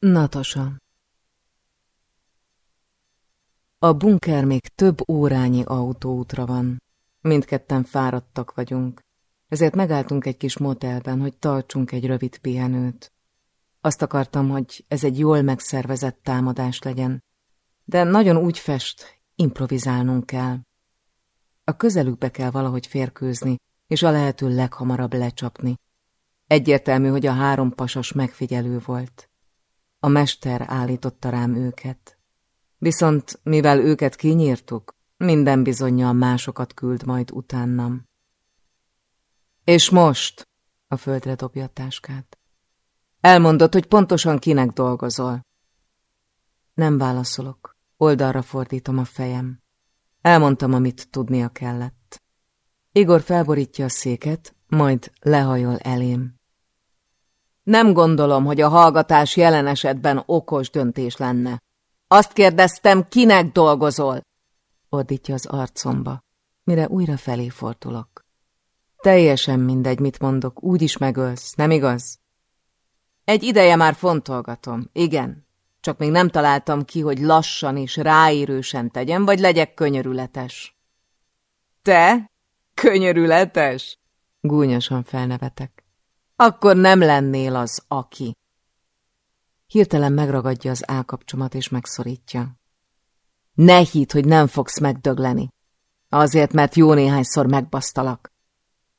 Natasa A bunker még több órányi autóútra van. Mindketten fáradtak vagyunk, ezért megálltunk egy kis motelben, hogy tartsunk egy rövid pihenőt. Azt akartam, hogy ez egy jól megszervezett támadás legyen, de nagyon úgy fest, improvizálnunk kell. A közelükbe kell valahogy férkőzni, és a lehető leghamarabb lecsapni. Egyértelmű, hogy a három pasas megfigyelő volt. A mester állította rám őket. Viszont, mivel őket kinyírtuk, minden bizonyal másokat küld majd utánam. És most, a földre dobja a táskát. Elmondod, hogy pontosan kinek dolgozol. Nem válaszolok, oldalra fordítom a fejem. Elmondtam, amit tudnia kellett. Igor felborítja a széket, majd lehajol elém. Nem gondolom, hogy a hallgatás jelen esetben okos döntés lenne. Azt kérdeztem, kinek dolgozol? Ordítja az arcomba, mire újra felé fordulok. Teljesen mindegy, mit mondok, úgy is megölsz, nem igaz? Egy ideje már fontolgatom, igen, csak még nem találtam ki, hogy lassan és ráérősen tegyem, vagy legyek könyörületes. Te? Könyörületes? Gúnyosan felnevetek. Akkor nem lennél az, aki. Hirtelen megragadja az állkapcsomat és megszorítja. Ne hidd, hogy nem fogsz megdögleni. Azért, mert jó néhányszor megbasztalak.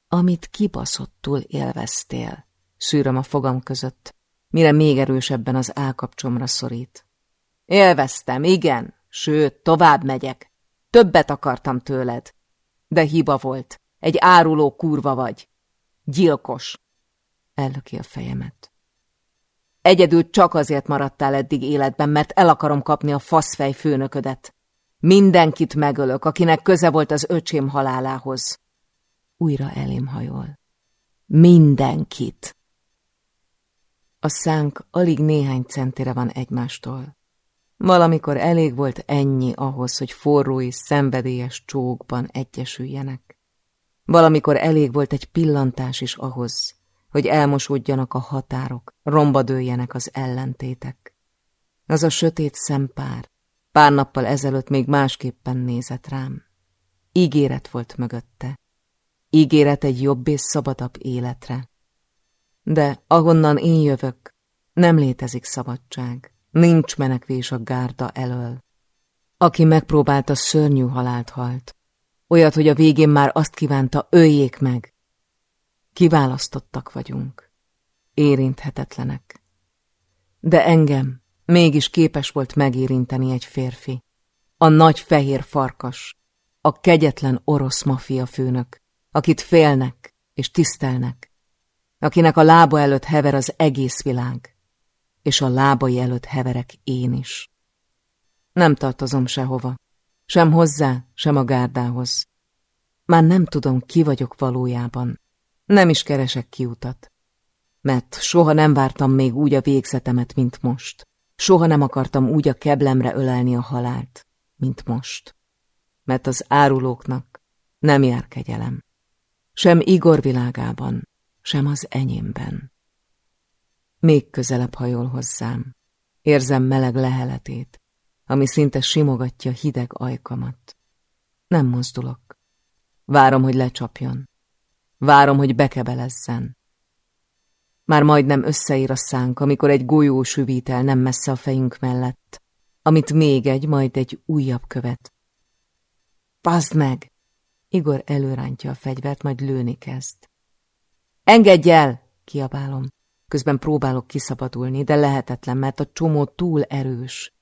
Amit kibaszottul élveztél, szűröm a fogam között, mire még erősebben az állkapcsomra szorít. Élveztem, igen, sőt, tovább megyek. Többet akartam tőled. De hiba volt. Egy áruló kurva vagy. Gyilkos. Ellöki a fejemet. Egyedül csak azért maradtál eddig életben, mert el akarom kapni a faszfej főnöködet. Mindenkit megölök, akinek köze volt az öcsém halálához. Újra elém hajol. Mindenkit. A szánk alig néhány centire van egymástól. Valamikor elég volt ennyi ahhoz, hogy forró és szenvedélyes csókban egyesüljenek. Valamikor elég volt egy pillantás is ahhoz, hogy elmosódjanak a határok, romba dőljenek az ellentétek. Az a sötét szempár pár nappal ezelőtt még másképpen nézett rám. Ígéret volt mögötte. Ígéret egy jobb és szabadabb életre. De ahonnan én jövök, nem létezik szabadság, nincs menekvés a gárda elől. Aki megpróbálta, szörnyű halált halt. Olyat, hogy a végén már azt kívánta, öljék meg, Kiválasztottak vagyunk. Érinthetetlenek. De engem mégis képes volt megérinteni egy férfi. A nagy fehér farkas, a kegyetlen orosz mafia főnök, akit félnek és tisztelnek, akinek a lába előtt hever az egész világ, és a lábai előtt heverek én is. Nem tartozom sehova, sem hozzá, sem a gárdához. Már nem tudom, ki vagyok valójában, nem is keresek kiutat, mert soha nem vártam még úgy a végzetemet, mint most. Soha nem akartam úgy a keblemre ölelni a halált, mint most. Mert az árulóknak nem jár kegyelem. Sem Igor világában, sem az enyémben. Még közelebb hajol hozzám. Érzem meleg leheletét, ami szinte simogatja hideg ajkamat. Nem mozdulok. Várom, hogy lecsapjon. Várom, hogy bekebelezzen. Már majdnem összeír a szánk, amikor egy golyó süvít el nem messze a fejünk mellett, amit még egy, majd egy újabb követ. Pazd meg! Igor előrántja a fegyvert, majd lőni kezd. Engedj el! kiabálom. Közben próbálok kiszabadulni, de lehetetlen, mert a csomó túl erős.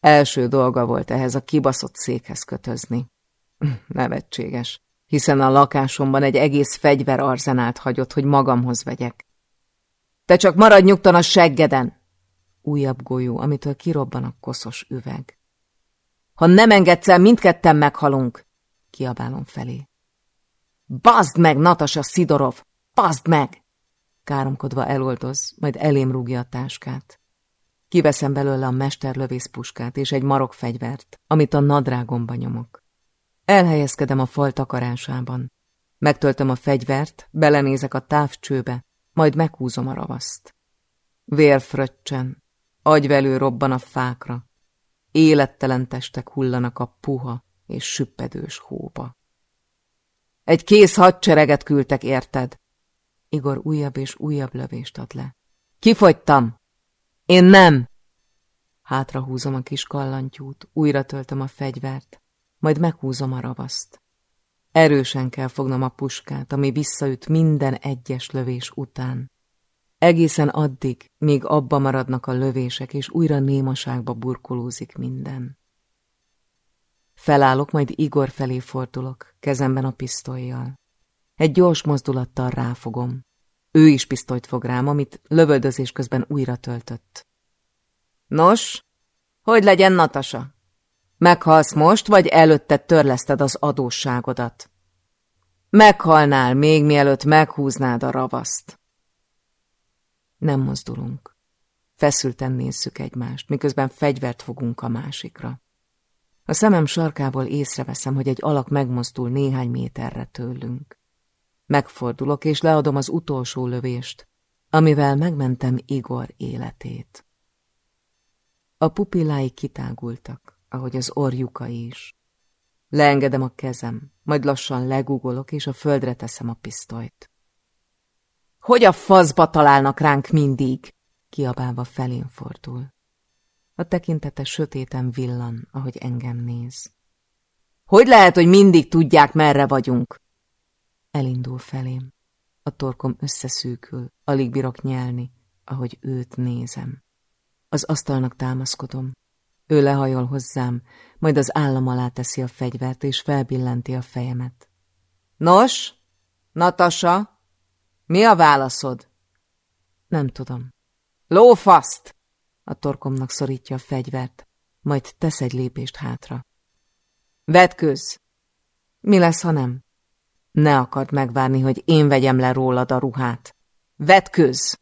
Első dolga volt ehhez a kibaszott székhez kötözni. Nevetséges hiszen a lakásomban egy egész fegyverarzenált hagyott, hogy magamhoz vegyek. Te csak maradj nyugtan a seggeden! Újabb golyó, amitől kirobban a koszos üveg. Ha nem engedsz el, mindketten meghalunk, kiabálom felé. Bazd meg, Natasa Szidorov! Bazd meg! Káromkodva eloldoz, majd elém rúgja a táskát. Kiveszem belőle a mesterlövész puskát és egy marok fegyvert, amit a nadrágomba nyomok. Elhelyezkedem a fal takarásában. Megtöltöm a fegyvert, belenézek a távcsőbe, majd meghúzom a ravaszt. Vér fröccsen, Agyvelő robban a fákra. Élettelen testek hullanak a puha és süppedős hóba. Egy kész hadsereget küldtek, érted? Igor újabb és újabb lövést ad le. Kifogytam! Én nem! Hátra húzom a kis kallantyút, újra töltöm a fegyvert, majd meghúzom a ravaszt. Erősen kell fognom a puskát, ami visszaüt minden egyes lövés után. Egészen addig, míg abba maradnak a lövések, és újra némaságba burkolózik minden. Felállok, majd Igor felé fordulok, kezemben a pisztolyjal. Egy gyors mozdulattal ráfogom. Ő is pisztolyt fog rám, amit lövöldözés közben újra töltött. Nos, hogy legyen, Natasa? Meghalsz most, vagy előtte törleszted az adósságodat? Meghalnál, még mielőtt meghúznád a ravaszt. Nem mozdulunk. Feszülten nézzük egymást, miközben fegyvert fogunk a másikra. A szemem sarkából észreveszem, hogy egy alak megmozdul néhány méterre tőlünk. Megfordulok, és leadom az utolsó lövést, amivel megmentem Igor életét. A pupillái kitágultak, ahogy az orjukai is. Leengedem a kezem, majd lassan legugolok, és a földre teszem a pisztolyt. Hogy a faszba találnak ránk mindig? Kiabálva felén fordul. A tekintete sötéten villan, ahogy engem néz. Hogy lehet, hogy mindig tudják, merre vagyunk? Elindul felém. A torkom összeszűkül, alig bírok nyelni, ahogy őt nézem. Az asztalnak támaszkodom. Ő lehajol hozzám, majd az állam alá teszi a fegyvert, és felbillenti a fejemet. Nos, Natasa, mi a válaszod? Nem tudom. Lófaszt! A torkomnak szorítja a fegyvert, majd tesz egy lépést hátra. Vetkőz! Mi lesz, ha nem? Ne akard megvárni, hogy én vegyem le rólad a ruhát. Vetkőz!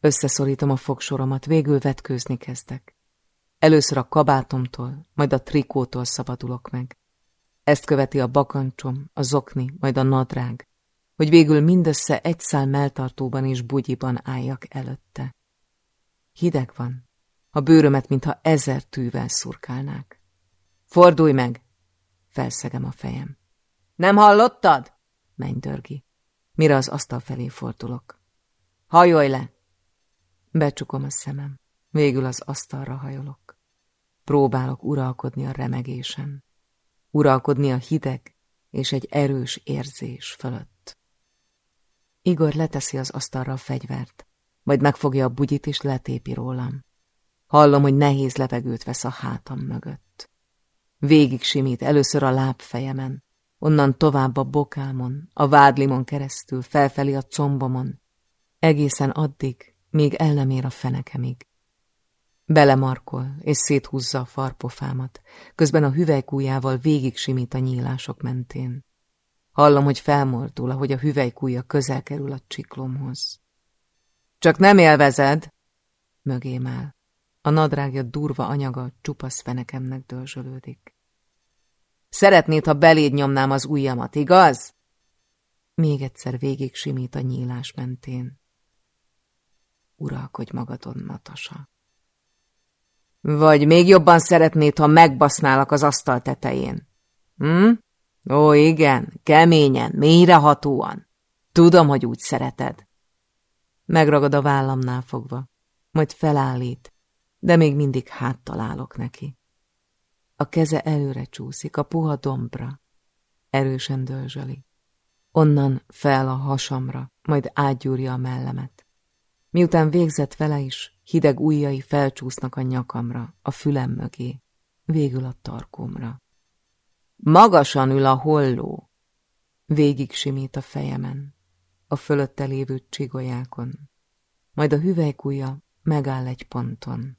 Összeszorítom a fogsoromat, végül vetkőzni kezdek. Először a kabátomtól, majd a trikótól szabadulok meg. Ezt követi a bakancsom, a zokni, majd a nadrág, hogy végül mindössze egy szál melltartóban és bugyiban álljak előtte. Hideg van, a bőrömet, mintha ezer tűvel szurkálnák. Fordulj meg! Felszegem a fejem. Nem hallottad? Menj, dörgi. Mire az asztal felé fordulok. Hajolj le! Becsukom a szemem. Végül az asztalra hajolok. Próbálok uralkodni a remegésen. Uralkodni a hideg és egy erős érzés fölött. Igor leteszi az asztalra a fegyvert, majd megfogja a bugyit és letépi rólam. Hallom, hogy nehéz levegőt vesz a hátam mögött. Végig simít először a lábfejemen, onnan tovább a bokámon, a vádlimon keresztül, felfelé a combomon, egészen addig, míg el nem ér a fenekemig. Belemarkol, és széthúzza a farpofámat, közben a hüvelykújjával végig simít a nyílások mentén. Hallom, hogy felmordul, ahogy a hüvelykújja közel kerül a csiklomhoz. Csak nem élvezed, mögém áll. A nadrágja durva anyaga csupasz fenekemnek dörzsölődik. Szeretnéd, ha beléd nyomnám az ujjamat, igaz? Még egyszer végig simít a nyílás mentén. Uralkodj magadon, Natasa. Vagy még jobban szeretnéd, ha megbasználak az asztal tetején? Hm? Ó, igen, keményen, mélyrehatóan. Tudom, hogy úgy szereted. Megragad a vállamnál fogva, majd felállít, de még mindig háttalálok neki. A keze előre csúszik, a puha dombra. Erősen dörzsöli. Onnan fel a hasamra, majd átgyúrja a mellemet. Miután végzett vele is, hideg ujjai felcsúsznak a nyakamra, a fülem mögé, végül a tarkómra. Magasan ül a holló. Végig simít a fejemen, a fölötte lévő csigolyákon. Majd a hüvelykúja megáll egy ponton,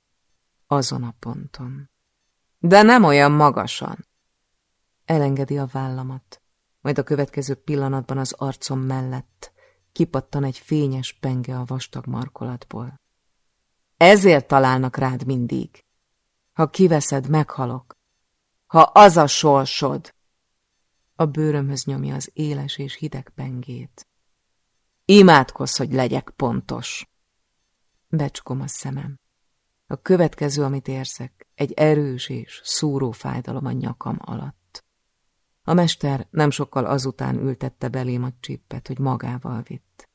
azon a ponton. De nem olyan magasan. Elengedi a vállamat, majd a következő pillanatban az arcom mellett kipattan egy fényes penge a vastag markolatból. Ezért találnak rád mindig. Ha kiveszed, meghalok. Ha az a sorsod. A bőrömhöz nyomja az éles és hideg pengét. Imádkozz, hogy legyek pontos. Becsukom a szemem. A következő, amit érzek, egy erős és szúró fájdalom a nyakam alatt. A mester nem sokkal azután ültette belém a csippet, hogy magával vitt.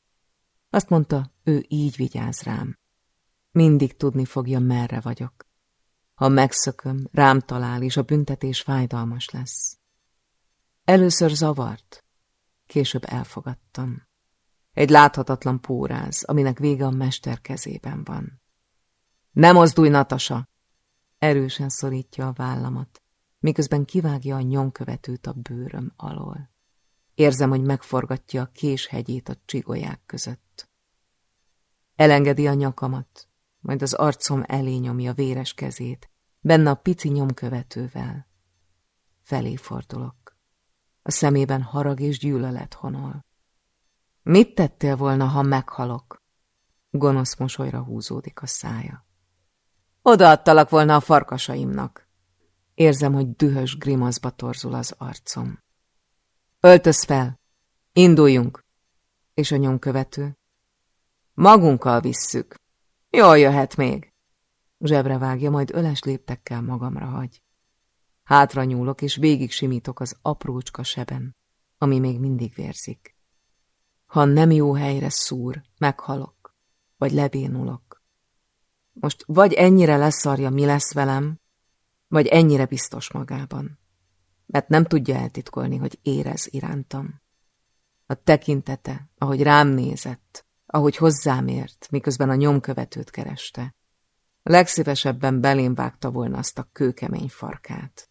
Azt mondta, ő így vigyáz rám. Mindig tudni fogja, merre vagyok. Ha megszököm, rám talál, és a büntetés fájdalmas lesz. Először zavart, később elfogadtam. Egy láthatatlan póráz, aminek vége a mester kezében van. Ne mozdulj, Natasa! Erősen szorítja a vállamat, miközben kivágja a nyomkövetőt a bőröm alól. Érzem, hogy megforgatja a késhegyét a csigolyák között. Elengedi a nyakamat, majd az arcom elé nyomja véres kezét, benne a pici nyomkövetővel. Felé fordulok. A szemében harag és gyűlölet honol. Mit tettél volna, ha meghalok? Gonosz mosolyra húzódik a szája. Odaadtalak volna a farkasaimnak. Érzem, hogy dühös grimaszba torzul az arcom. Öltöz fel! Induljunk! És a nyomkövető? Magunkkal visszük. Jól jöhet még. Zsebre vágja, majd öles léptekkel magamra hagy. Hátra nyúlok, és végig simítok az aprócska seben, ami még mindig vérzik. Ha nem jó helyre szúr, meghalok, vagy lebénulok. Most vagy ennyire leszarja, mi lesz velem, vagy ennyire biztos magában, mert nem tudja eltitkolni, hogy érez irántam. A tekintete, ahogy rám nézett, ahogy hozzám ért, miközben a nyomkövetőt kereste. Legszívesebben belém vágta volna azt a kőkemény farkát.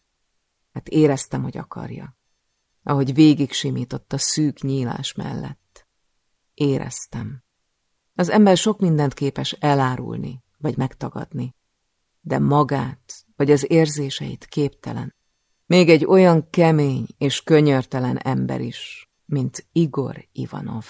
Hát éreztem, hogy akarja. Ahogy végig simított a szűk nyílás mellett. Éreztem. Az ember sok mindent képes elárulni, vagy megtagadni. De magát, vagy az érzéseit képtelen. Még egy olyan kemény és könyörtelen ember is, mint Igor Ivanov.